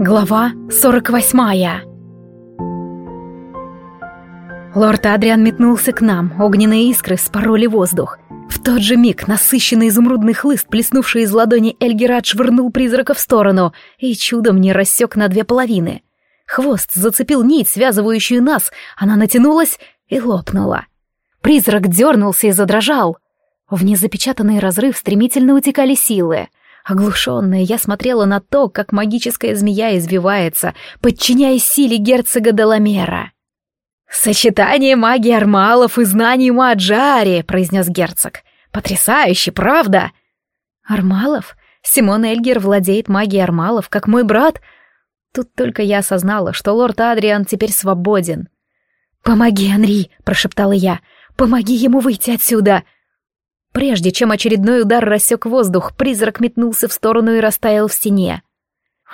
Глава 48 Лорд Адриан метнулся к нам, огненные искры спороли воздух. В тот же миг насыщенный изумрудный хлыст, плеснувший из ладони Эльгера, отшвырнул призрака в сторону и чудом не рассек на две половины. Хвост зацепил нить, связывающую нас, она натянулась и лопнула. Призрак дернулся и задрожал. В незапечатанный разрыв стремительно утекали силы — Оглушенная, я смотрела на то, как магическая змея извивается, подчиняясь силе герцога Деламера. «Сочетание магии Армалов и знаний Маджари», — произнес герцог. «Потрясающе, правда?» «Армалов? Симон Эльгер владеет магией Армалов, как мой брат?» Тут только я осознала, что лорд Адриан теперь свободен. «Помоги, Анри!» — прошептала я. «Помоги ему выйти отсюда!» Прежде чем очередной удар рассек воздух, призрак метнулся в сторону и растаял в стене.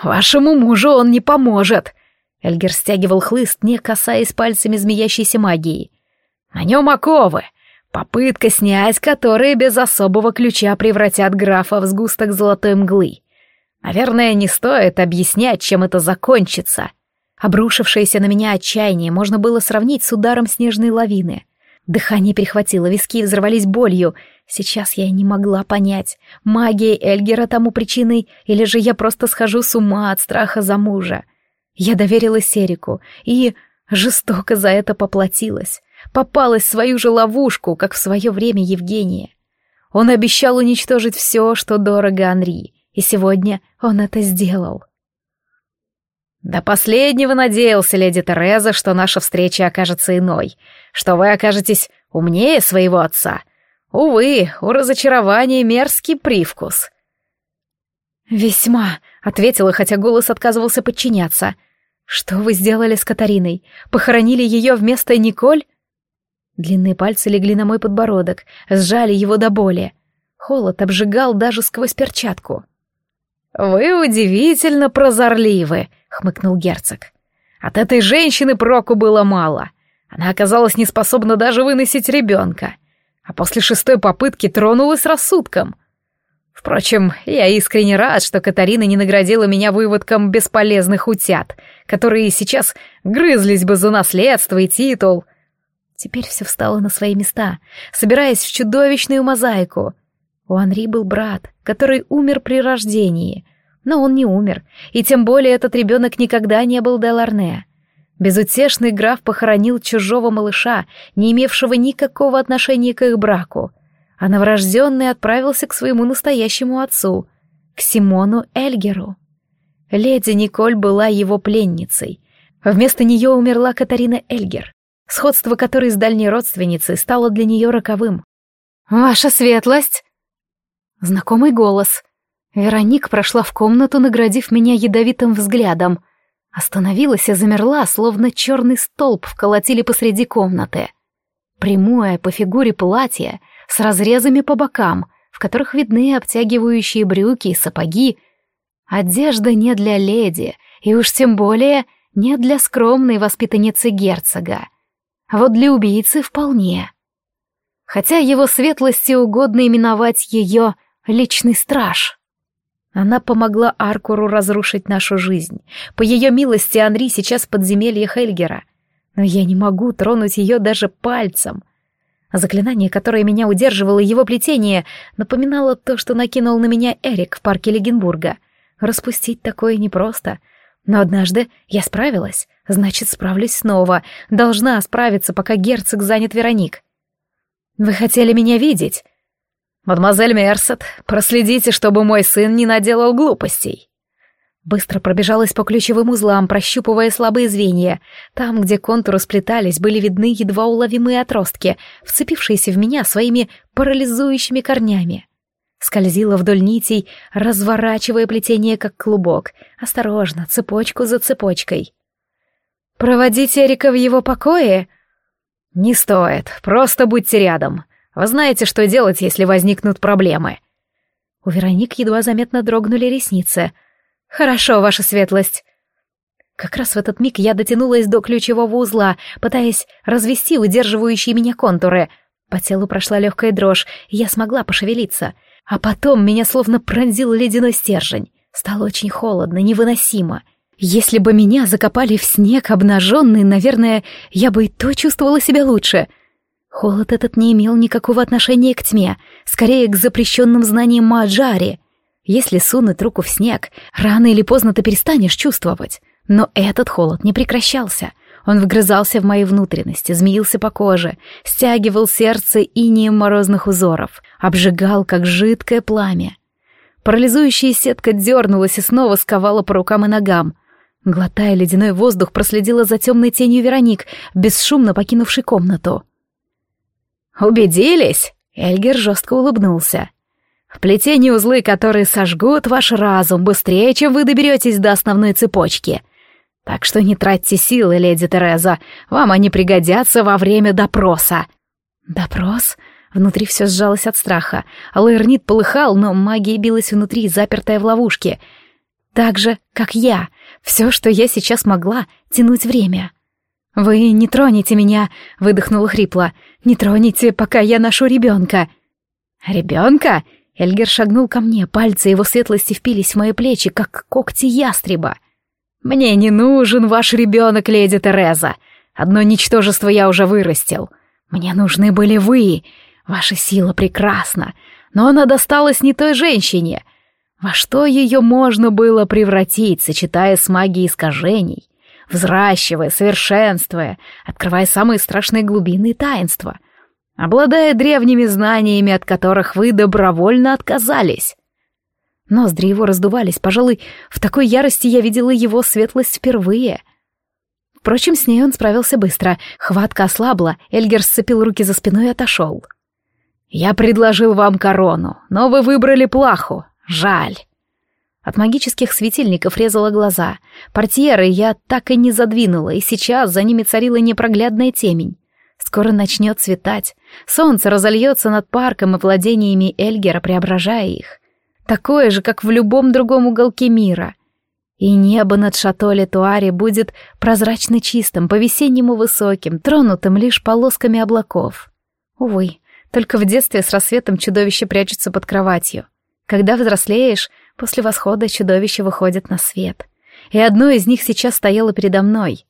«Вашему мужу он не поможет!» Эльгер стягивал хлыст, не касаясь пальцами змеящейся магии. «На нем оковы, попытка снять которые без особого ключа превратят графа в сгусток золотой мглы. Наверное, не стоит объяснять, чем это закончится». Обрушившееся на меня отчаяние можно было сравнить с ударом снежной лавины — Дыхание перехватило, виски взорвались болью. Сейчас я не могла понять, магия Эльгера тому причиной, или же я просто схожу с ума от страха за мужа. Я доверилась Эрику и жестоко за это поплатилась. Попалась в свою же ловушку, как в свое время Евгения. Он обещал уничтожить все, что дорого Анри, и сегодня он это сделал. До последнего надеялся леди Тереза, что наша встреча окажется иной, что вы окажетесь умнее своего отца. Увы, у разочарования мерзкий привкус. «Весьма», — ответила, хотя голос отказывался подчиняться. «Что вы сделали с Катариной? Похоронили ее вместо Николь?» Длинные пальцы легли на мой подбородок, сжали его до боли. Холод обжигал даже сквозь перчатку. «Вы удивительно прозорливы», — хмыкнул герцог. «От этой женщины проку было мало. Она оказалась неспособна даже выносить ребенка, после шестой попытки тронулась рассудком. Впрочем, я искренне рад, что Катарина не наградила меня выводком бесполезных утят, которые сейчас грызлись бы за наследство и титул». Теперь все встало на свои места, собираясь в чудовищную мозаику — у Анри был брат, который умер при рождении, но он не умер, и тем более этот ребенок никогда не был Деларне. Безутешный граф похоронил чужого малыша, не имевшего никакого отношения к их браку, а новорожденный отправился к своему настоящему отцу, к Симону Эльгеру. Леди Николь была его пленницей. Вместо нее умерла Катарина Эльгер, сходство которой с дальней родственницей стало для нее роковым. «Ваша светлость!» Знакомый голос. Вероник прошла в комнату, наградив меня ядовитым взглядом. Остановилась и замерла, словно черный столб вколотили посреди комнаты. Прямое по фигуре платье, с разрезами по бокам, в которых видны обтягивающие брюки и сапоги. Одежда не для леди, и уж тем более не для скромной воспитанницы герцога. А вот для убийцы вполне. Хотя его светлости угодно именовать ее личный страж. Она помогла Аркуру разрушить нашу жизнь. По ее милости Анри сейчас в подземелье Хельгера. Но я не могу тронуть ее даже пальцем. Заклинание, которое меня удерживало, его плетение, напоминало то, что накинул на меня Эрик в парке Легенбурга. Распустить такое непросто. Но однажды я справилась, значит, справлюсь снова. Должна справиться, пока герцог занят Вероник. «Вы хотели меня видеть?» «Мадемуазель Мерсет, проследите, чтобы мой сын не наделал глупостей». Быстро пробежалась по ключевым узлам, прощупывая слабые звенья. Там, где контуры сплетались, были видны едва уловимые отростки, вцепившиеся в меня своими парализующими корнями. Скользила вдоль нитей, разворачивая плетение как клубок, осторожно, цепочку за цепочкой. «Проводите Эрика в его покое?» «Не стоит, просто будьте рядом. Вы знаете, что делать, если возникнут проблемы». У Вероник едва заметно дрогнули ресницы. «Хорошо, ваша светлость». Как раз в этот миг я дотянулась до ключевого узла, пытаясь развести удерживающие меня контуры. По телу прошла легкая дрожь, и я смогла пошевелиться. А потом меня словно пронзил ледяной стержень. Стало очень холодно, невыносимо. Если бы меня закопали в снег обнаженный, наверное, я бы и то чувствовала себя лучше. Холод этот не имел никакого отношения к тьме, скорее к запрещенным знаниям Маджари. Если сунуть руку в снег, рано или поздно ты перестанешь чувствовать. Но этот холод не прекращался. Он вгрызался в мои внутренности, змеился по коже, стягивал сердце инием морозных узоров, обжигал, как жидкое пламя. Парализующая сетка дернулась и снова сковала по рукам и ногам. Глотая ледяной воздух, проследила за темной тенью Вероник, бесшумно покинувшей комнату. «Убедились?» — Эльгер жестко улыбнулся. «В плетении узлы, которые сожгут ваш разум быстрее, чем вы доберетесь до основной цепочки. Так что не тратьте силы, леди Тереза, вам они пригодятся во время допроса». «Допрос?» Внутри все сжалось от страха. Алэрнит полыхал, но магия билась внутри, запертая в ловушке. Так же, как я. Все, что я сейчас могла, тянуть время. «Вы не тронете меня», — выдохнула хрипло. «Не троните, пока я ношу ребенка». «Ребенка?» Эльгер шагнул ко мне, пальцы его светлости впились в мои плечи, как когти ястреба. «Мне не нужен ваш ребенок, леди Тереза. Одно ничтожество я уже вырастил. Мне нужны были вы. Ваша сила прекрасна, но она досталась не той женщине. Во что ее можно было превратить, сочетая с магией искажений, взращивая, совершенствуя, открывая самые страшные глубины таинства, обладая древними знаниями, от которых вы добровольно отказались? Ноздри его раздувались, пожалуй, в такой ярости я видела его светлость впервые — Впрочем, с ней он справился быстро. Хватка ослабла, Эльгер сцепил руки за спиной и отошел. «Я предложил вам корону, но вы выбрали плаху. Жаль». От магических светильников резала глаза. Портьеры я так и не задвинула, и сейчас за ними царила непроглядная темень. Скоро начнет светать. Солнце разольется над парком и владениями Эльгера, преображая их. Такое же, как в любом другом уголке мира. И небо над шато Летуари будет прозрачно чистым, по-весеннему высоким, тронутым лишь полосками облаков. Увы, только в детстве с рассветом чудовище прячется под кроватью. Когда взрослеешь, после восхода чудовище выходит на свет. И одно из них сейчас стояло передо мной.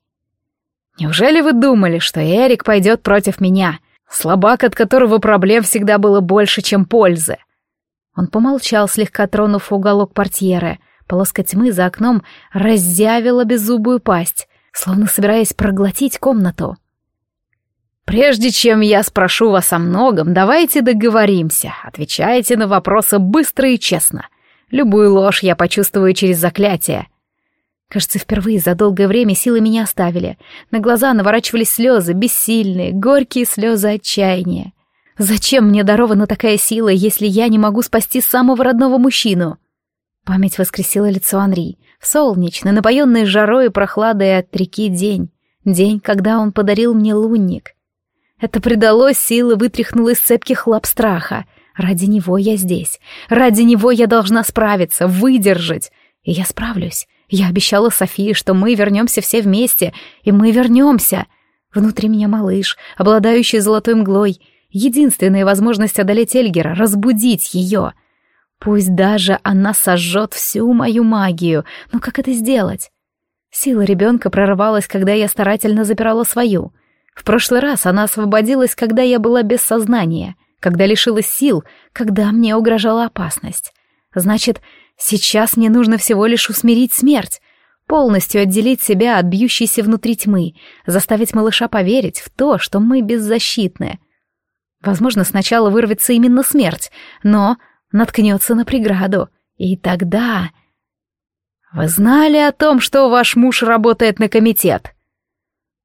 «Неужели вы думали, что Эрик пойдет против меня? Слабак, от которого проблем всегда было больше, чем пользы?» Он помолчал, слегка тронув уголок портьеры. Полоска тьмы за окном разъявила беззубую пасть, словно собираясь проглотить комнату. «Прежде чем я спрошу вас о многом, давайте договоримся. Отвечайте на вопросы быстро и честно. Любую ложь я почувствую через заклятие». Кажется, впервые за долгое время силы меня оставили. На глаза наворачивались слезы, бессильные, горькие слезы отчаяния. Зачем мне дарована такая сила, если я не могу спасти самого родного мужчину? Память воскресила лицо Анри. Солнечный, напоенный жарой и прохладой от реки день. День, когда он подарил мне лунник. Это придало силы, вытряхнуло из цепких лап страха. Ради него я здесь. Ради него я должна справиться, выдержать. И я справлюсь. Я обещала Софии, что мы вернемся все вместе, и мы вернемся. Внутри меня малыш, обладающий золотой мглой. Единственная возможность одолеть Эльгера — разбудить ее. Пусть даже она сожжет всю мою магию, но как это сделать? Сила ребенка прорывалась, когда я старательно запирала свою — в прошлый раз она освободилась, когда я была без сознания, когда лишилась сил, когда мне угрожала опасность. Значит, сейчас мне нужно всего лишь усмирить смерть, полностью отделить себя от бьющейся внутри тьмы, заставить малыша поверить в то, что мы беззащитны. Возможно, сначала вырвется именно смерть, но наткнется на преграду, и тогда... «Вы знали о том, что ваш муж работает на комитет?»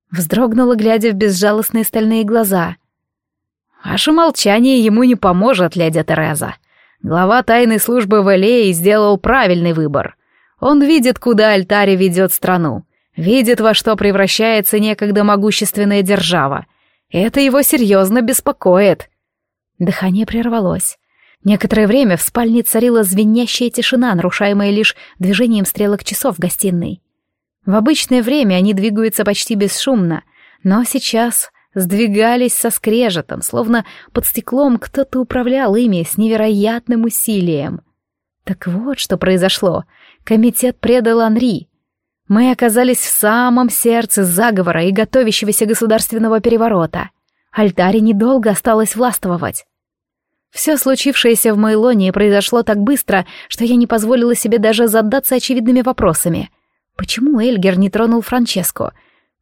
Вздрогнула, глядя в безжалостные стальные глаза. «Ваше молчание ему не поможет, леди Тереза. Глава тайной службы в Элее сделал правильный выбор. Он видит, куда Альтари ведет страну, видит, во что превращается некогда могущественная держава. Это его серьезно беспокоит». Дыхание прервалось. Некоторое время в спальне царила звенящая тишина, нарушаемая лишь движением стрелок часов в гостиной. В обычное время они двигаются почти бесшумно, но сейчас сдвигались со скрежетом, словно под стеклом кто-то управлял ими с невероятным усилием. Так вот, что произошло. Комитет предал Анри. Мы оказались в самом сердце заговора и готовящегося государственного переворота. Альтаре недолго осталось властвовать. Все случившееся в Мейлоне произошло так быстро, что я не позволила себе даже задаться очевидными вопросами. Почему Эльгер не тронул Франческо?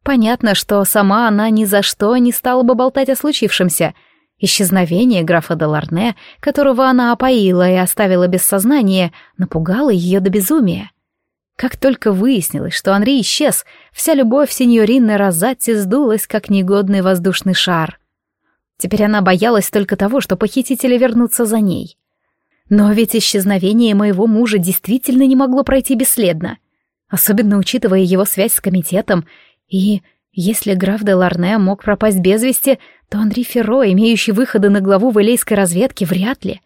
Понятно, что сама она ни за что не стала бы болтать о случившемся. Исчезновение графа Деларне, которого она опоила и оставила без сознания, напугало ее до безумия. Как только выяснилось, что Анри исчез, вся любовь сеньорины Розатти сдулась, как негодный воздушный шар. Теперь она боялась только того, что похитители вернутся за ней. Но ведь исчезновение моего мужа действительно не могло пройти бесследно, особенно учитывая его связь с комитетом, и если граф де Ларне мог пропасть без вести, то Анри Ферро, имеющий выходы на главу валейской разведки, вряд ли.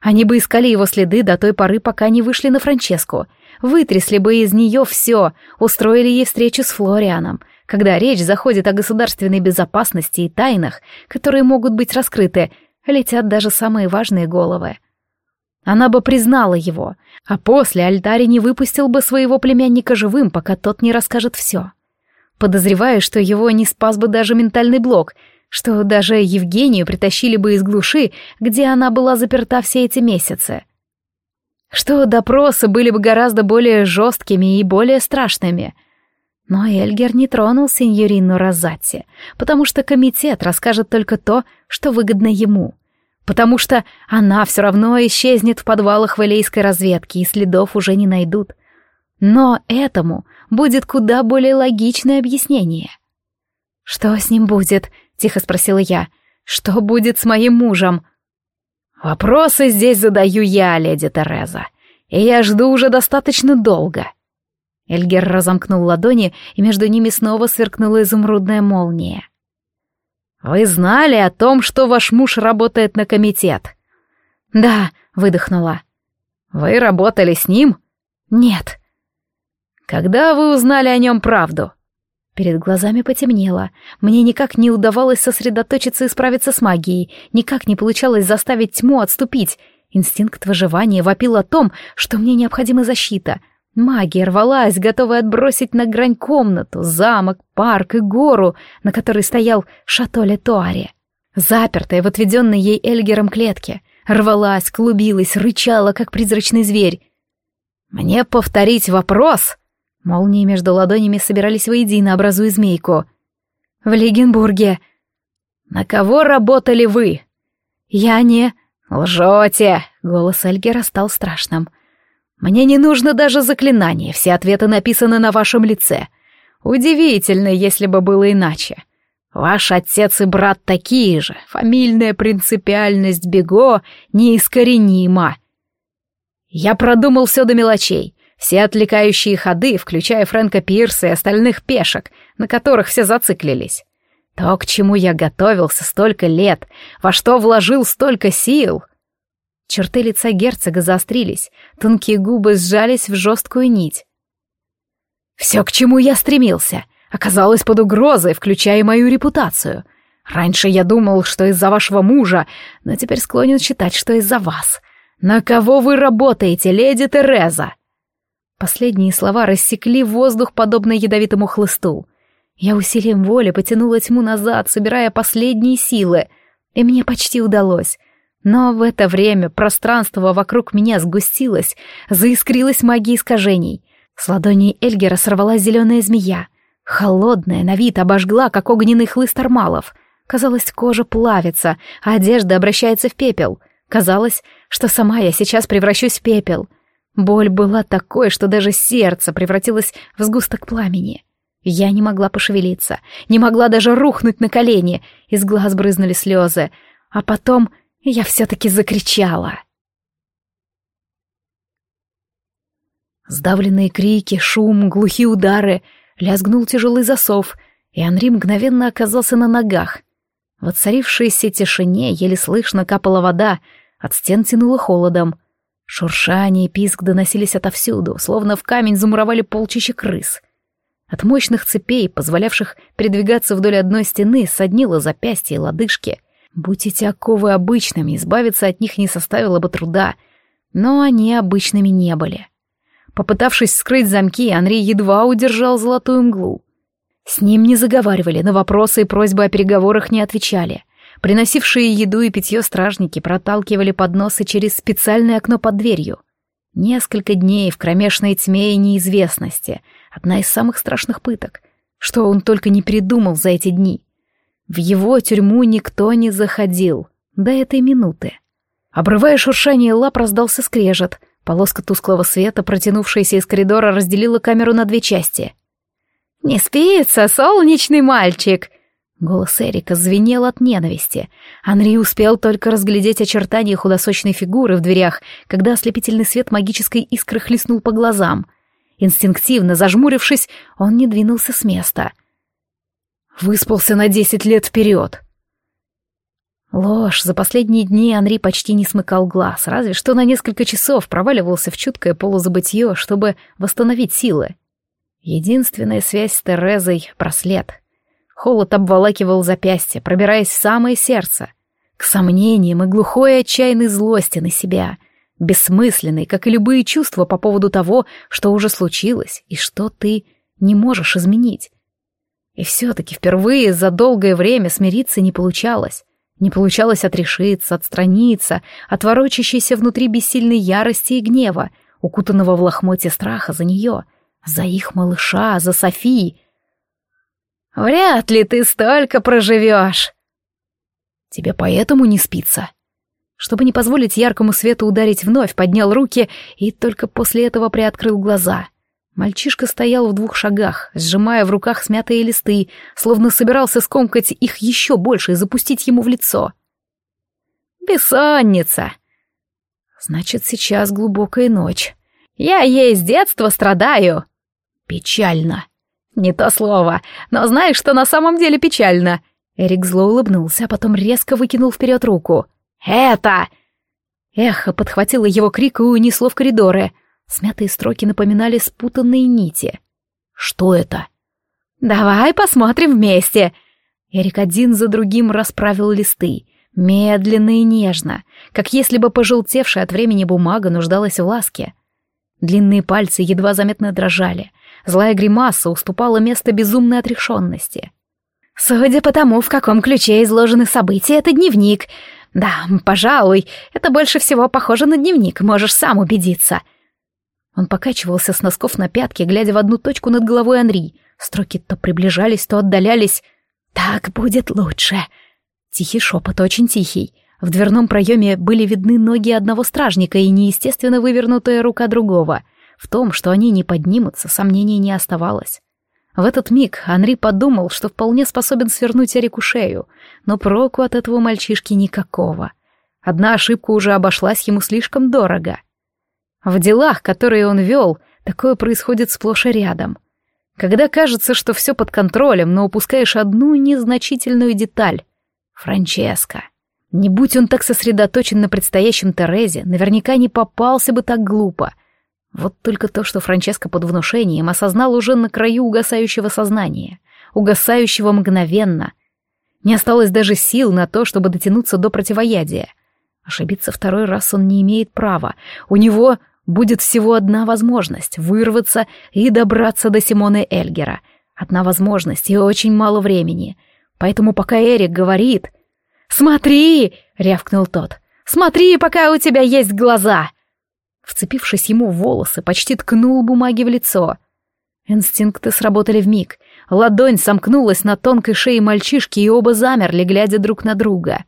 Они бы искали его следы до той поры, пока не вышли на Франческу — вытрясли бы из нее все, устроили ей встречу с Флорианом, когда речь заходит о государственной безопасности и тайнах, которые могут быть раскрыты, летят даже самые важные головы. Она бы признала его, а после Альтари не выпустил бы своего племянника живым, пока тот не расскажет все. Подозреваю, что его не спас бы даже ментальный блок, что даже Евгению притащили бы из глуши, где она была заперта все эти месяцы что допросы были бы гораздо более жесткими и более страшными. Но Эльгер не тронул сеньорину Розатти, потому что комитет расскажет только то, что выгодно ему. Потому что она все равно исчезнет в подвалах валейской разведки, и следов уже не найдут. Но этому будет куда более логичное объяснение. «Что с ним будет?» — тихо спросила я. «Что будет с моим мужем?» «Вопросы здесь задаю я, леди Тереза, и я жду уже достаточно долго». Эльгер разомкнул ладони, и между ними снова сверкнула изумрудная молния. «Вы знали о том, что ваш муж работает на комитет?» «Да», — выдохнула. «Вы работали с ним?» «Нет». «Когда вы узнали о нем правду?» Перед глазами потемнело. Мне никак не удавалось сосредоточиться и справиться с магией, никак не получалось заставить тьму отступить. Инстинкт выживания вопил о том, что мне необходима защита. Магия рвалась, готовая отбросить на грань комнату, замок, парк и гору, на которой стоял шатоле Туаре. Запертая в отведенной ей Эльгером клетке. Рвалась, клубилась, рычала, как призрачный зверь. «Мне повторить вопрос?» Молнии между ладонями собирались воедино, образуя змейку. «В Легенбурге». «На кого работали вы?» «Я не...» «Лжете!» — голос Эльгера стал страшным. «Мне не нужно даже заклинание, все ответы написаны на вашем лице. Удивительно, если бы было иначе. Ваш отец и брат такие же, фамильная принципиальность Бего неискоренима. Я продумал все до мелочей. Все отвлекающие ходы, включая Фрэнка Пирса и остальных пешек, на которых все зациклились. То, к чему я готовился столько лет, во что вложил столько сил. Черты лица герцога заострились, тонкие губы сжались в жесткую нить. Все, к чему я стремился, оказалось под угрозой, включая мою репутацию. Раньше я думал, что из-за вашего мужа, но теперь склонен считать, что из-за вас. На кого вы работаете, леди Тереза? Последние слова рассекли воздух, подобно ядовитому хлысту. Я усилием воли потянула тьму назад, собирая последние силы, и мне почти удалось. Но в это время пространство вокруг меня сгустилось, заискрилась магия искажений. С ладони Эльгера сорвалась зеленая змея. Холодная, на вид обожгла, как огненный хлыст армалов. Казалось, кожа плавится, а одежда обращается в пепел. Казалось, что сама я сейчас превращусь в пепел — Боль была такой, что даже сердце превратилось в сгусток пламени. Я не могла пошевелиться, не могла даже рухнуть на колени, из глаз брызнули слезы, а потом я все-таки закричала. Сдавленные крики, шум, глухие удары, лязгнул тяжелый засов, и Анри мгновенно оказался на ногах. В отцарившейся тишине еле слышно капала вода, от стен тянуло холодом — Шуршание и писк доносились отовсюду, словно в камень замуровали полчища крыс. От мощных цепей, позволявших передвигаться вдоль одной стены, соднило запястья и лодыжки. Будь эти оковы обычными, избавиться от них не составило бы труда, но они обычными не были. Попытавшись скрыть замки, Анри едва удержал золотую мглу. С ним не заговаривали, на вопросы и просьбы о переговорах не отвечали. Приносившие еду и питье стражники проталкивали подносы через специальное окно под дверью. Несколько дней в кромешной тьме и неизвестности. Одна из самых страшных пыток. Что он только не придумал за эти дни. В его тюрьму никто не заходил. До этой минуты. Обрывая шуршание лап, раздался скрежет. Полоска тусклого света, протянувшаяся из коридора, разделила камеру на две части. «Не спится, солнечный мальчик!» Голос Эрика звенел от ненависти. Анри успел только разглядеть очертания худосочной фигуры в дверях, когда ослепительный свет магической искры хлестнул по глазам. Инстинктивно зажмурившись, он не двинулся с места. Выспался на десять лет вперед. Ложь. За последние дни Анри почти не смыкал глаз, разве что на несколько часов проваливался в чуткое полузабытье, чтобы восстановить силы. Единственная связь с Терезой — браслет — Холод обволакивал запястье, пробираясь в самое сердце. К сомнениям и глухой отчаянной злости на себя. Бессмысленной, как и любые чувства по поводу того, что уже случилось и что ты не можешь изменить. И все-таки впервые за долгое время смириться не получалось. Не получалось отрешиться, отстраниться, от ворочащейся внутри бессильной ярости и гнева, укутанного в лохмотье страха за нее, за их малыша, за Софии, Вряд ли ты столько проживешь. Тебе поэтому не спится. Чтобы не позволить яркому свету ударить вновь, поднял руки и только после этого приоткрыл глаза. Мальчишка стоял в двух шагах, сжимая в руках смятые листы, словно собирался скомкать их еще больше и запустить ему в лицо. «Бессонница!» «Значит, сейчас глубокая ночь. Я ей с детства страдаю!» «Печально!» «Не то слово. Но знаешь, что на самом деле печально?» Эрик зло улыбнулся, а потом резко выкинул вперед руку. «Это!» Эхо подхватило его крик и унесло в коридоры. Смятые строки напоминали спутанные нити. «Что это?» «Давай посмотрим вместе!» Эрик один за другим расправил листы, медленно и нежно, как если бы пожелтевшая от времени бумага нуждалась в ласке. Длинные пальцы едва заметно дрожали, Злая гримаса уступала место безумной отрешенности. «Судя по тому, в каком ключе изложены события, это дневник. Да, пожалуй, это больше всего похоже на дневник, можешь сам убедиться». Он покачивался с носков на пятки, глядя в одну точку над головой Анри. Строки то приближались, то отдалялись. «Так будет лучше». Тихий шепот, очень тихий. В дверном проеме были видны ноги одного стражника и неестественно вывернутая рука другого — в том, что они не поднимутся, сомнений не оставалось. В этот миг Анри подумал, что вполне способен свернуть Эрику шею, но проку от этого мальчишки никакого. Одна ошибка уже обошлась ему слишком дорого. В делах, которые он вел, такое происходит сплошь и рядом. Когда кажется, что все под контролем, но упускаешь одну незначительную деталь. Франческо. Не будь он так сосредоточен на предстоящем Терезе, наверняка не попался бы так глупо — вот только то, что Франческо под внушением осознал уже на краю угасающего сознания, угасающего мгновенно. Не осталось даже сил на то, чтобы дотянуться до противоядия. Ошибиться второй раз он не имеет права. У него будет всего одна возможность — вырваться и добраться до Симоны Эльгера. Одна возможность и очень мало времени. Поэтому пока Эрик говорит... «Смотри!» — рявкнул тот. «Смотри, пока у тебя есть глаза!» Вцепившись ему в волосы, почти ткнул бумаги в лицо. Инстинкты сработали вмиг. Ладонь сомкнулась на тонкой шее мальчишки, и оба замерли, глядя друг на друга.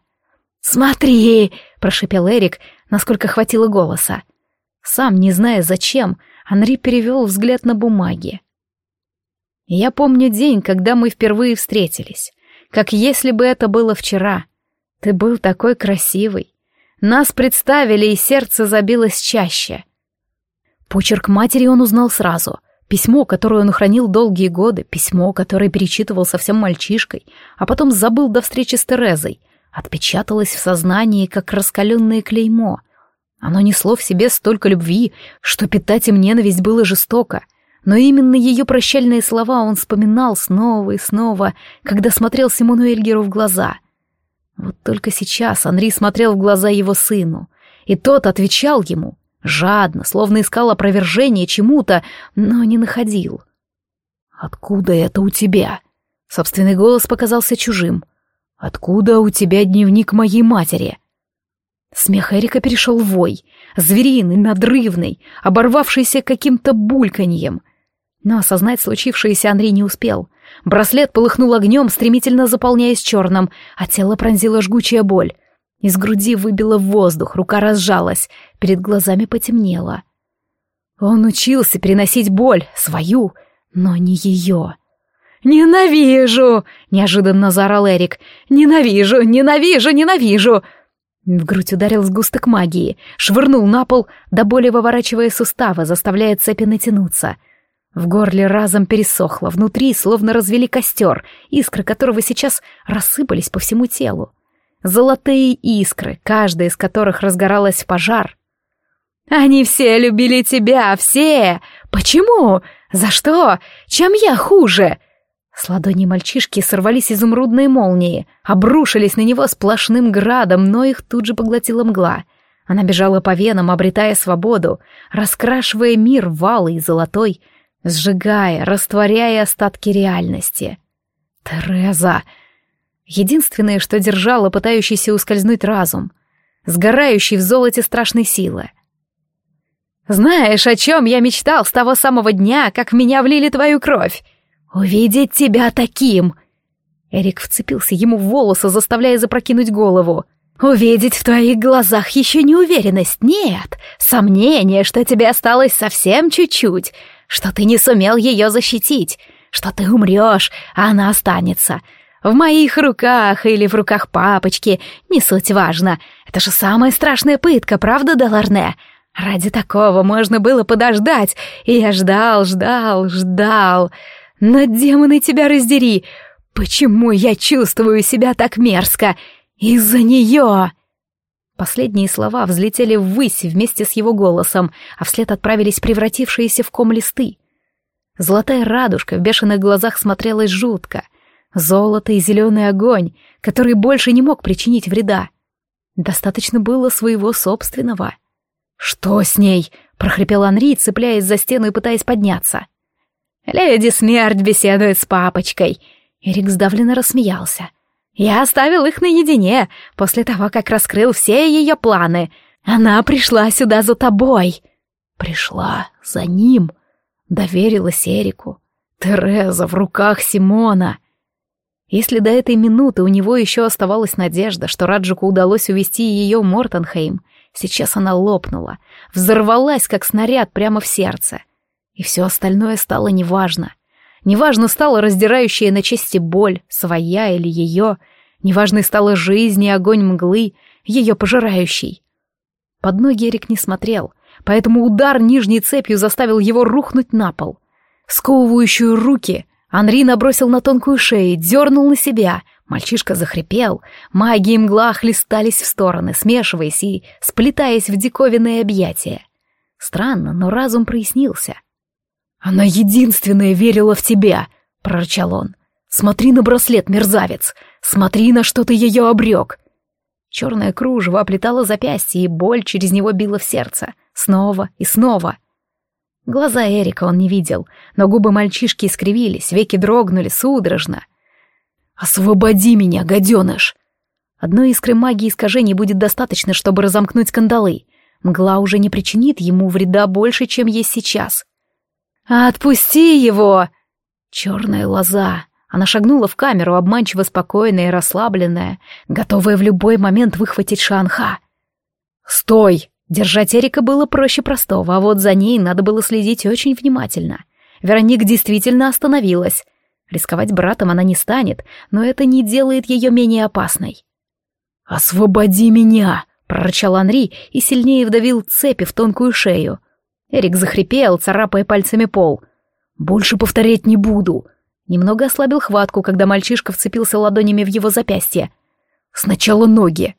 «Смотри!» — прошепел Эрик, насколько хватило голоса. Сам, не зная зачем, Анри перевел взгляд на бумаги. Я помню день, когда мы впервые встретились. Как если бы это было вчера. Ты был такой красивый. Нас представили, и сердце забилось чаще. Почерк матери он узнал сразу. Письмо, которое он хранил долгие годы, письмо, которое перечитывал совсем мальчишкой, а потом забыл до встречи с Терезой, отпечаталось в сознании, как раскаленное клеймо. Оно несло в себе столько любви, что питать им ненависть было жестоко. Но именно ее прощальные слова он вспоминал снова и снова, когда смотрел Симону Эльгеру в глаза — вот только сейчас Анри смотрел в глаза его сыну, и тот отвечал ему, Жадно, словно искал опровержение чему-то, но не находил. «Откуда это у тебя?» Собственный голос показался чужим. «Откуда у тебя дневник моей матери?» Смех Эрика перешел в вой, звериный, надрывный, оборвавшийся каким-то бульканьем. Но осознать случившееся Андрей не успел. Браслет полыхнул огнем, стремительно заполняясь черным, а тело пронзила жгучая боль. Из груди выбило воздух, рука разжалась, перед глазами потемнело. Он учился переносить боль, свою, но не ее. «Ненавижу!» — неожиданно заорал Эрик. «Ненавижу, ненавижу, ненавижу!» В грудь ударил сгусток магии, швырнул на пол, до боли выворачивая суставы, заставляя цепи натянуться. В горле разом пересохло, внутри словно развели костер, искры которого сейчас рассыпались по всему телу. Золотые искры, каждая из которых разгоралась в пожар. «Они все любили тебя, все! Почему? За что? Чем я хуже?» С ладони мальчишки сорвались изумрудные молнии, обрушились на него сплошным градом, но их тут же поглотила мгла. Она бежала по венам, обретая свободу, раскрашивая мир валый и золотой, сжигая, растворяя остатки реальности. Тереза! Единственное, что держало пытающийся ускользнуть разум, сгорающий в золоте страшной силы. «Знаешь, о чем я мечтал с того самого дня, как в меня влили твою кровь?» «Увидеть тебя таким!» Эрик вцепился ему в волосы, заставляя запрокинуть голову. «Увидеть в твоих глазах еще не уверенность, нет, сомнение, что тебе осталось совсем чуть-чуть, что ты не сумел ее защитить, что ты умрешь, а она останется. В моих руках или в руках папочки, не суть важно. Это же самая страшная пытка, правда, Деларне? Ради такого можно было подождать, и я ждал, ждал, ждал. Но демоны тебя раздери! Почему я чувствую себя так мерзко? Из-за нее!» Последние слова взлетели ввысь вместе с его голосом, а вслед отправились превратившиеся в ком листы. Золотая радужка в бешеных глазах смотрелась жутко. Золото и зеленый огонь, который больше не мог причинить вреда. Достаточно было своего собственного. «Что с ней?» — прохрипел Анри, цепляясь за стену и пытаясь подняться. «Леди Смерть беседует с папочкой». Эрик сдавленно рассмеялся. «Я оставил их наедине после того, как раскрыл все ее планы. Она пришла сюда за тобой». «Пришла за ним», — доверилась Эрику. «Тереза в руках Симона». Если до этой минуты у него еще оставалась надежда, что Раджику удалось увести ее в Мортенхейм, сейчас она лопнула, взорвалась, как снаряд, прямо в сердце. И все остальное стало неважно. Неважно стала раздирающая на части боль, своя или ее. Неважной стала жизнь и огонь мглы, ее пожирающий. Под ноги Эрик не смотрел, поэтому удар нижней цепью заставил его рухнуть на пол. Сковывающую руки Анри набросил на тонкую шею, дернул на себя. Мальчишка захрипел, маги и мгла хлестались в стороны, смешиваясь и сплетаясь в диковинные объятия. Странно, но разум прояснился — «Она единственная верила в тебя», — прорычал он. «Смотри на браслет, мерзавец! Смотри, на что ты ее обрек!» Черное кружево оплетало запястье, и боль через него била в сердце. Снова и снова. Глаза Эрика он не видел, но губы мальчишки искривились, веки дрогнули судорожно. «Освободи меня, гаденыш!» Одной искры магии искажений будет достаточно, чтобы разомкнуть кандалы. Мгла уже не причинит ему вреда больше, чем есть сейчас. «Отпусти его!» Черная лоза. Она шагнула в камеру, обманчиво спокойная и расслабленная, готовая в любой момент выхватить Шанха. «Стой!» Держать Эрика было проще простого, а вот за ней надо было следить очень внимательно. Вероник действительно остановилась. Рисковать братом она не станет, но это не делает ее менее опасной. «Освободи меня!» — прорычал Анри и сильнее вдавил цепи в тонкую шею. Эрик захрипел, царапая пальцами пол. «Больше повторять не буду!» Немного ослабил хватку, когда мальчишка вцепился ладонями в его запястье. «Сначала ноги!»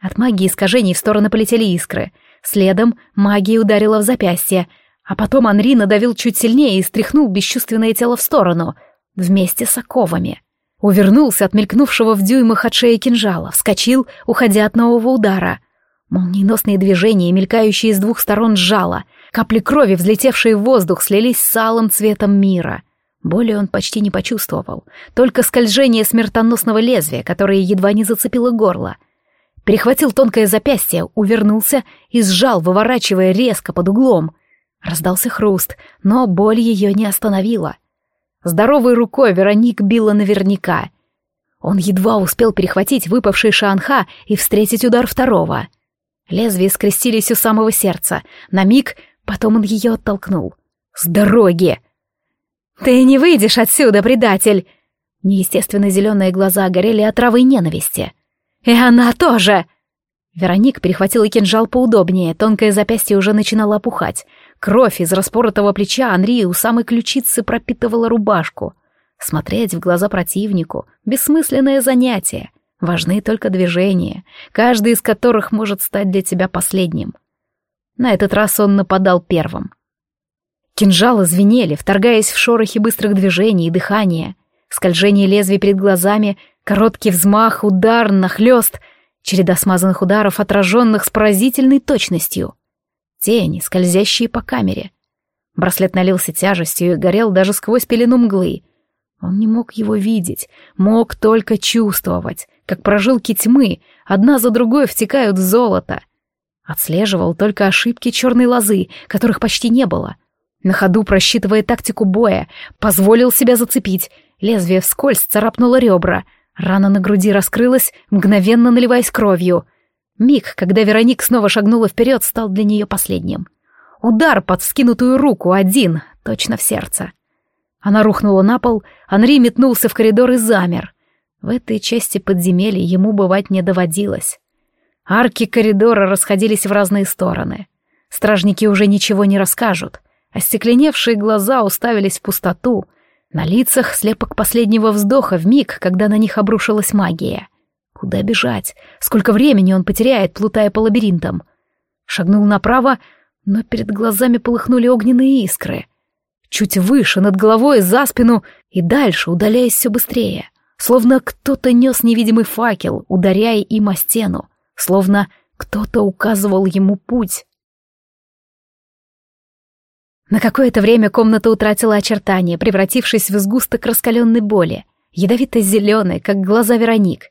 От магии искажений в стороны полетели искры. Следом магия ударила в запястье, а потом Анри надавил чуть сильнее и стряхнул бесчувственное тело в сторону, вместе с оковами. Увернулся от мелькнувшего в дюймах от шеи кинжала, вскочил, уходя от нового удара. Молниеносные движения, мелькающие с двух сторон сжала. Капли крови, взлетевшие в воздух, слились с алым цветом мира. Боли он почти не почувствовал, только скольжение смертоносного лезвия, которое едва не зацепило горло. Перехватил тонкое запястье, увернулся и сжал, выворачивая резко под углом. Раздался хруст, но боль ее не остановила. Здоровой рукой Вероник била наверняка. Он едва успел перехватить выпавший шанха и встретить удар второго. Лезвия скрестились у самого сердца. На миг, потом он ее оттолкнул. «С дороги!» «Ты не выйдешь отсюда, предатель!» Неестественно зеленые глаза горели отравой ненависти. «И она тоже!» Вероник перехватила кинжал поудобнее, тонкое запястье уже начинало опухать. Кровь из распоротого плеча Анри у самой ключицы пропитывала рубашку. Смотреть в глаза противнику — бессмысленное занятие. Важны только движения, каждый из которых может стать для тебя последним. На этот раз он нападал первым. Кинжалы звенели, вторгаясь в шорохи быстрых движений и дыхания. Скольжение лезвий перед глазами, короткий взмах, удар, нахлёст, череда смазанных ударов, отраженных с поразительной точностью. Тени, скользящие по камере. Браслет налился тяжестью и горел даже сквозь пелену мглы. Он не мог его видеть, мог только чувствовать, как прожилки тьмы одна за другой втекают в золото. Отслеживал только ошибки черной лозы, которых почти не было — на ходу, просчитывая тактику боя, позволил себя зацепить. Лезвие вскользь царапнуло ребра. Рана на груди раскрылась, мгновенно наливаясь кровью. Миг, когда Вероник снова шагнула вперед, стал для нее последним. Удар под вскинутую руку, один, точно в сердце. Она рухнула на пол, Анри метнулся в коридор и замер. В этой части подземелья ему бывать не доводилось. Арки коридора расходились в разные стороны. Стражники уже ничего не расскажут. Остекленевшие глаза уставились в пустоту. На лицах слепок последнего вздоха в миг, когда на них обрушилась магия. Куда бежать? Сколько времени он потеряет, плутая по лабиринтам? Шагнул направо, но перед глазами полыхнули огненные искры. Чуть выше, над головой, за спину и дальше, удаляясь все быстрее. Словно кто-то нес невидимый факел, ударяя им о стену. Словно кто-то указывал ему путь. На какое-то время комната утратила очертания, превратившись в сгусток раскаленной боли, ядовито-зеленой, как глаза Вероник.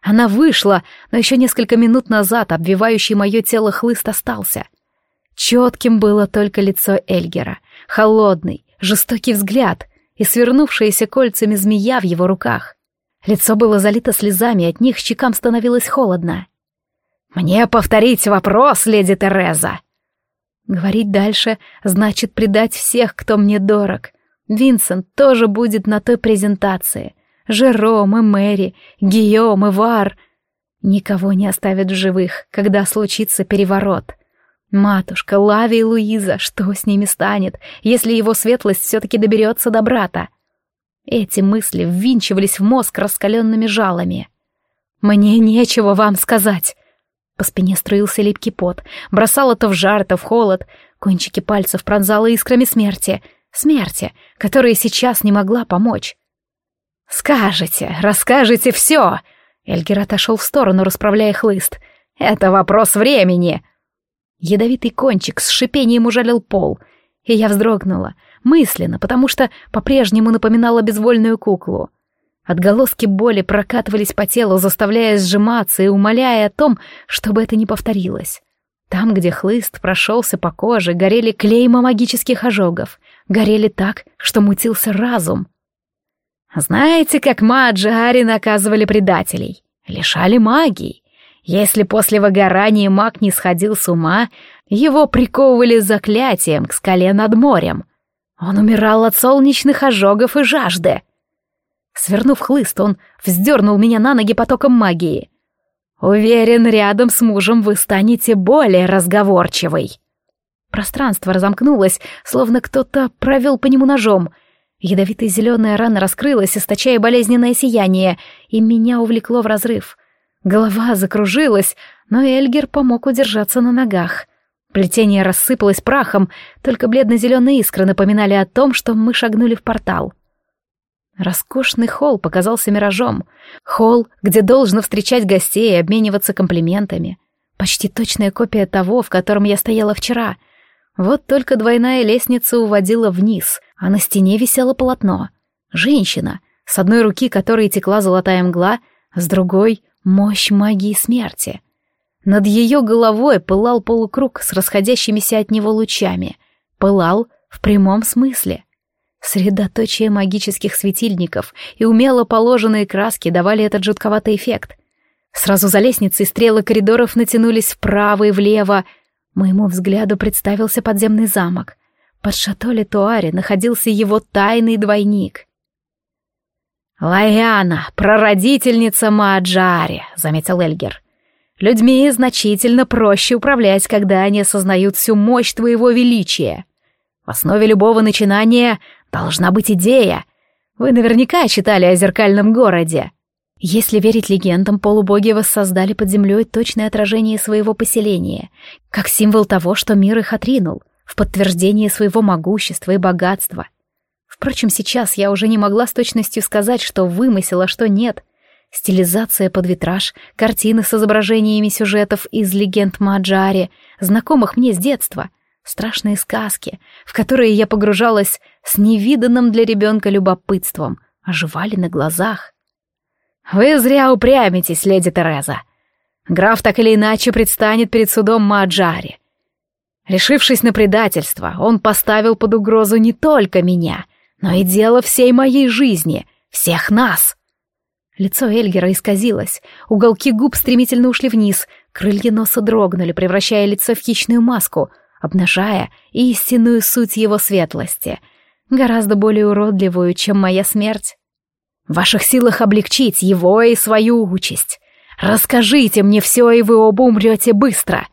Она вышла, но еще несколько минут назад обвивающий мое тело хлыст остался. Четким было только лицо Эльгера, холодный, жестокий взгляд и свернувшаяся кольцами змея в его руках. Лицо было залито слезами, от них щекам становилось холодно. «Мне повторить вопрос, леди Тереза!» Говорить дальше значит предать всех, кто мне дорог. Винсент тоже будет на той презентации. Жером и Мэри, Гийом и Вар. Никого не оставят в живых, когда случится переворот. Матушка, Лави и Луиза, что с ними станет, если его светлость все-таки доберется до брата? Эти мысли ввинчивались в мозг раскаленными жалами. «Мне нечего вам сказать», по спине струился липкий пот, бросало то в жар, то в холод. Кончики пальцев пронзало искрами смерти. Смерти, которая сейчас не могла помочь. «Скажете, расскажете все!» Эльгер отошел в сторону, расправляя хлыст. «Это вопрос времени!» Ядовитый кончик с шипением ужалил пол, и я вздрогнула, мысленно, потому что по-прежнему напоминала безвольную куклу. Отголоски боли прокатывались по телу, заставляя сжиматься и умоляя о том, чтобы это не повторилось. Там, где хлыст прошелся по коже, горели клейма магических ожогов. Горели так, что мутился разум. Знаете, как Маджари наказывали предателей? Лишали магии. Если после выгорания маг не сходил с ума, его приковывали заклятием к скале над морем. Он умирал от солнечных ожогов и жажды. Свернув хлыст, он вздернул меня на ноги потоком магии. «Уверен, рядом с мужем вы станете более разговорчивой». Пространство разомкнулось, словно кто-то провел по нему ножом. Ядовитая зеленая рана раскрылась, источая болезненное сияние, и меня увлекло в разрыв. Голова закружилась, но Эльгер помог удержаться на ногах. Плетение рассыпалось прахом, только бледно-зеленые искры напоминали о том, что мы шагнули в портал. Роскошный холл показался миражом. Холл, где должно встречать гостей и обмениваться комплиментами. Почти точная копия того, в котором я стояла вчера. Вот только двойная лестница уводила вниз, а на стене висело полотно. Женщина, с одной руки которой текла золотая мгла, с другой — мощь магии смерти. Над ее головой пылал полукруг с расходящимися от него лучами. Пылал в прямом смысле. Средоточие магических светильников и умело положенные краски давали этот жутковатый эффект. Сразу за лестницей стрелы коридоров натянулись вправо и влево. Моему взгляду представился подземный замок. Под шато Летуаре находился его тайный двойник. «Лаяна, прародительница Мааджари», — заметил Эльгер. «Людьми значительно проще управлять, когда они осознают всю мощь твоего величия. В основе любого начинания должна быть идея. Вы наверняка читали о зеркальном городе. Если верить легендам, полубоги воссоздали под землей точное отражение своего поселения, как символ того, что мир их отринул, в подтверждение своего могущества и богатства — Впрочем, сейчас я уже не могла с точностью сказать, что вымысел, а что нет. Стилизация под витраж, картины с изображениями сюжетов из легенд Маджари, знакомых мне с детства, страшные сказки, в которые я погружалась с невиданным для ребенка любопытством, оживали на глазах. «Вы зря упрямитесь, леди Тереза. Граф так или иначе предстанет перед судом Маджари. Решившись на предательство, он поставил под угрозу не только меня — но и дело всей моей жизни, всех нас. Лицо Эльгера исказилось, уголки губ стремительно ушли вниз, крылья носа дрогнули, превращая лицо в хищную маску, обнажая истинную суть его светлости, гораздо более уродливую, чем моя смерть. В ваших силах облегчить его и свою участь. Расскажите мне все, и вы оба умрете быстро.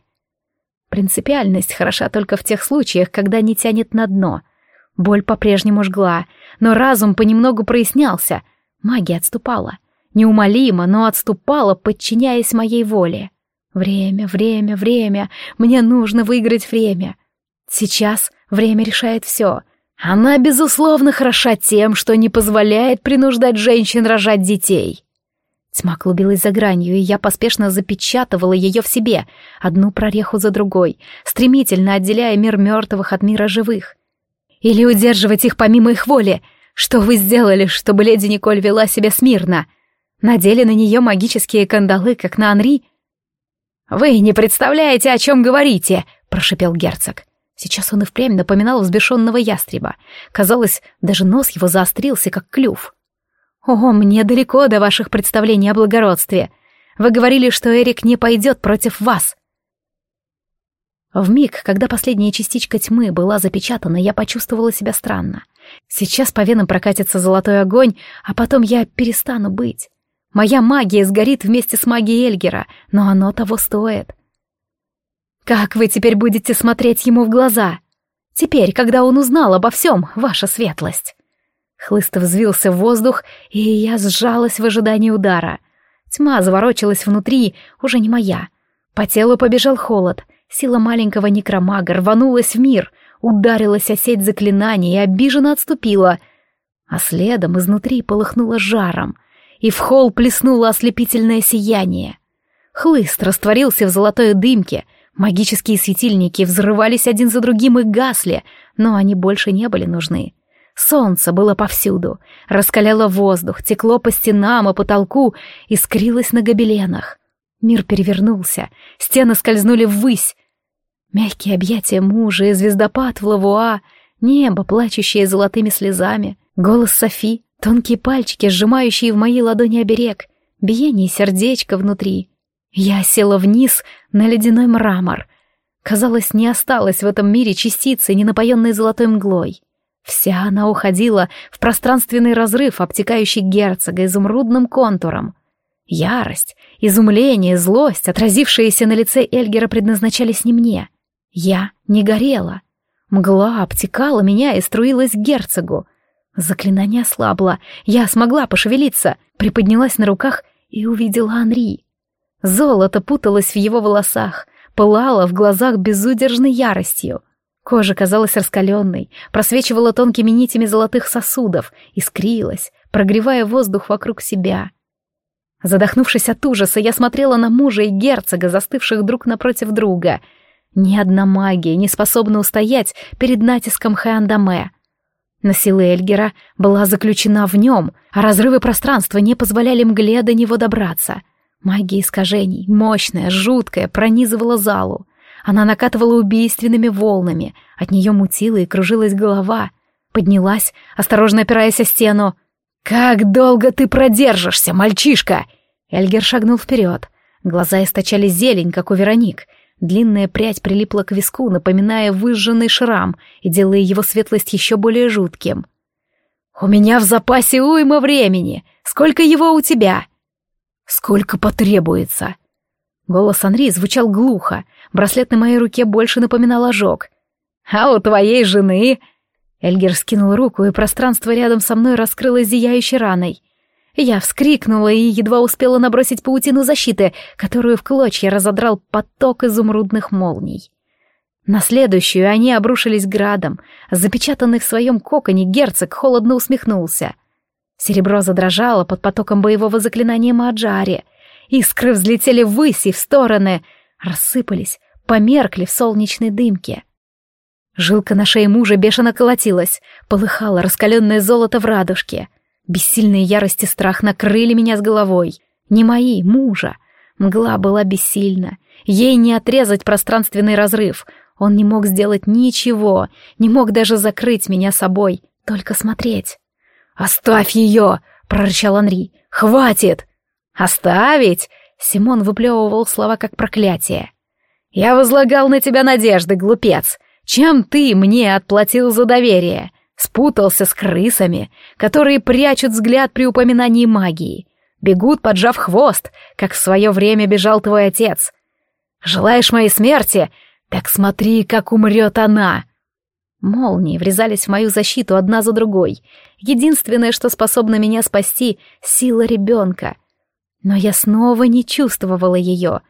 Принципиальность хороша только в тех случаях, когда не тянет на дно — Боль по-прежнему жгла, но разум понемногу прояснялся. Магия отступала. Неумолимо, но отступала, подчиняясь моей воле. Время, время, время. Мне нужно выиграть время. Сейчас время решает все. Она, безусловно, хороша тем, что не позволяет принуждать женщин рожать детей. Тьма клубилась за гранью, и я поспешно запечатывала ее в себе, одну прореху за другой, стремительно отделяя мир мертвых от мира живых. Или удерживать их помимо их воли? Что вы сделали, чтобы леди Николь вела себя смирно? Надели на нее магические кандалы, как на Анри? «Вы не представляете, о чем говорите!» — прошипел герцог. Сейчас он и впрямь напоминал взбешенного ястреба. Казалось, даже нос его заострился, как клюв. «О, мне далеко до ваших представлений о благородстве. Вы говорили, что Эрик не пойдет против вас. В миг, когда последняя частичка тьмы была запечатана, я почувствовала себя странно. Сейчас по венам прокатится золотой огонь, а потом я перестану быть. Моя магия сгорит вместе с магией Эльгера, но оно того стоит. Как вы теперь будете смотреть ему в глаза? Теперь, когда он узнал обо всем, ваша светлость. Хлыст взвился в воздух, и я сжалась в ожидании удара. Тьма заворочилась внутри, уже не моя. По телу побежал холод — Сила маленького некромага рванулась в мир, ударилась о сеть заклинаний и обиженно отступила. А следом изнутри полыхнуло жаром, и в холл плеснуло ослепительное сияние. Хлыст растворился в золотой дымке, магические светильники взрывались один за другим и гасли, но они больше не были нужны. Солнце было повсюду, раскаляло воздух, текло по стенам и потолку, искрилось на гобеленах. Мир перевернулся, стены скользнули ввысь. Мягкие объятия мужа и звездопад в лавуа, небо, плачущее золотыми слезами, голос Софи, тонкие пальчики, сжимающие в моей ладони оберег, биение сердечка внутри. Я села вниз на ледяной мрамор. Казалось, не осталось в этом мире частицы, не напоенной золотой мглой. Вся она уходила в пространственный разрыв, обтекающий герцога изумрудным контуром. Ярость, изумление, злость, отразившиеся на лице Эльгера, предназначались не мне. Я не горела. Мгла обтекала меня и струилась к герцогу. Заклинание ослабло, я смогла пошевелиться, приподнялась на руках и увидела Анри. Золото путалось в его волосах, пылало в глазах безудержной яростью. Кожа казалась раскаленной, просвечивала тонкими нитями золотых сосудов, искрилась, прогревая воздух вокруг себя — Задохнувшись от ужаса, я смотрела на мужа и герцога, застывших друг напротив друга. Ни одна магия не способна устоять перед натиском Хэандаме. На силы Эльгера была заключена в нем, а разрывы пространства не позволяли мгле до него добраться. Магия искажений, мощная, жуткая, пронизывала залу. Она накатывала убийственными волнами, от нее мутила и кружилась голова. Поднялась, осторожно опираясь о стену. «Как долго ты продержишься, мальчишка?» Эльгер шагнул вперед. Глаза источали зелень, как у Вероник. Длинная прядь прилипла к виску, напоминая выжженный шрам и делая его светлость еще более жутким. «У меня в запасе уйма времени. Сколько его у тебя?» «Сколько потребуется?» Голос Анри звучал глухо. Браслет на моей руке больше напоминал ожог. «А у твоей жены...» Эльгер скинул руку, и пространство рядом со мной раскрылось зияющей раной. Я вскрикнула и едва успела набросить паутину защиты, которую в клочья разодрал поток изумрудных молний. На следующую они обрушились градом. Запечатанный в своем коконе герцог холодно усмехнулся. Серебро задрожало под потоком боевого заклинания Маджари. Искры взлетели ввысь и в стороны, рассыпались, померкли в солнечной дымке. Жилка на шее мужа бешено колотилась, полыхало раскаленное золото в радужке. Бессильные ярости страх накрыли меня с головой. Не мои, мужа. Мгла была бессильна. Ей не отрезать пространственный разрыв. Он не мог сделать ничего, не мог даже закрыть меня собой, только смотреть. «Оставь ее!» — прорычал Анри. «Хватит!» «Оставить?» — Симон выплевывал слова как проклятие. «Я возлагал на тебя надежды, глупец. Чем ты мне отплатил за доверие? Спутался с крысами, которые прячут взгляд при упоминании магии. Бегут, поджав хвост, как в свое время бежал твой отец. Желаешь моей смерти? Так смотри, как умрет она!» Молнии врезались в мою защиту одна за другой. Единственное, что способно меня спасти — сила ребенка. Но я снова не чувствовала ее.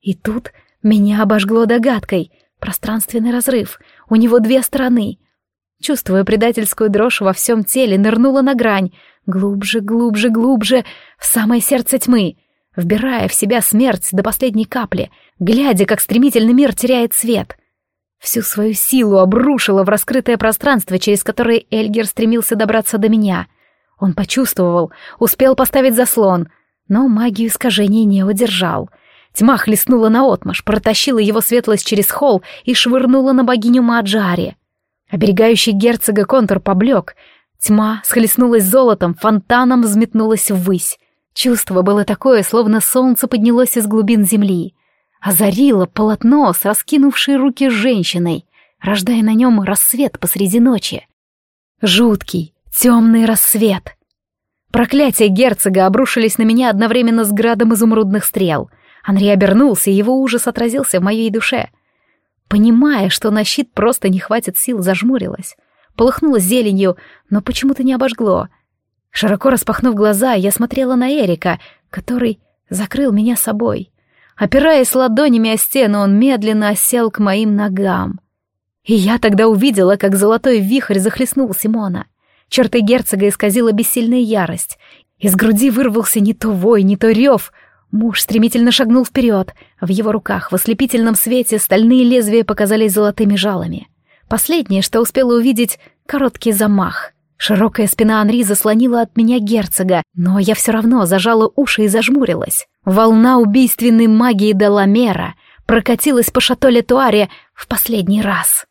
И тут меня обожгло догадкой. Пространственный разрыв. У него две стороны. Чувствуя предательскую дрожь во всем теле, нырнула на грань. Глубже, глубже, глубже, в самое сердце тьмы. Вбирая в себя смерть до последней капли, глядя, как стремительно мир теряет свет. Всю свою силу обрушила в раскрытое пространство, через которое Эльгер стремился добраться до меня. Он почувствовал, успел поставить заслон, но магию искажений не удержал — Тьма хлестнула наотмашь, протащила его светлость через холл и швырнула на богиню Маджари. Оберегающий герцога контур поблек. Тьма схлестнулась золотом, фонтаном взметнулась ввысь. Чувство было такое, словно солнце поднялось из глубин земли. Озарило полотно с раскинувшей руки женщиной, рождая на нем рассвет посреди ночи. Жуткий, темный рассвет. Проклятия герцога обрушились на меня одновременно с градом изумрудных стрел — Анри обернулся, и его ужас отразился в моей душе. Понимая, что на щит просто не хватит сил, зажмурилась. Полыхнула зеленью, но почему-то не обожгло. Широко распахнув глаза, я смотрела на Эрика, который закрыл меня собой. Опираясь ладонями о стену, он медленно осел к моим ногам. И я тогда увидела, как золотой вихрь захлестнул Симона. Черты герцога исказила бессильная ярость. Из груди вырвался не то вой, не то рев — Муж стремительно шагнул вперед. В его руках в ослепительном свете стальные лезвия показались золотыми жалами. Последнее, что успела увидеть, короткий замах. Широкая спина Анри заслонила от меня герцога, но я все равно зажала уши и зажмурилась. Волна убийственной магии Деламера прокатилась по шато Летуаре в последний раз.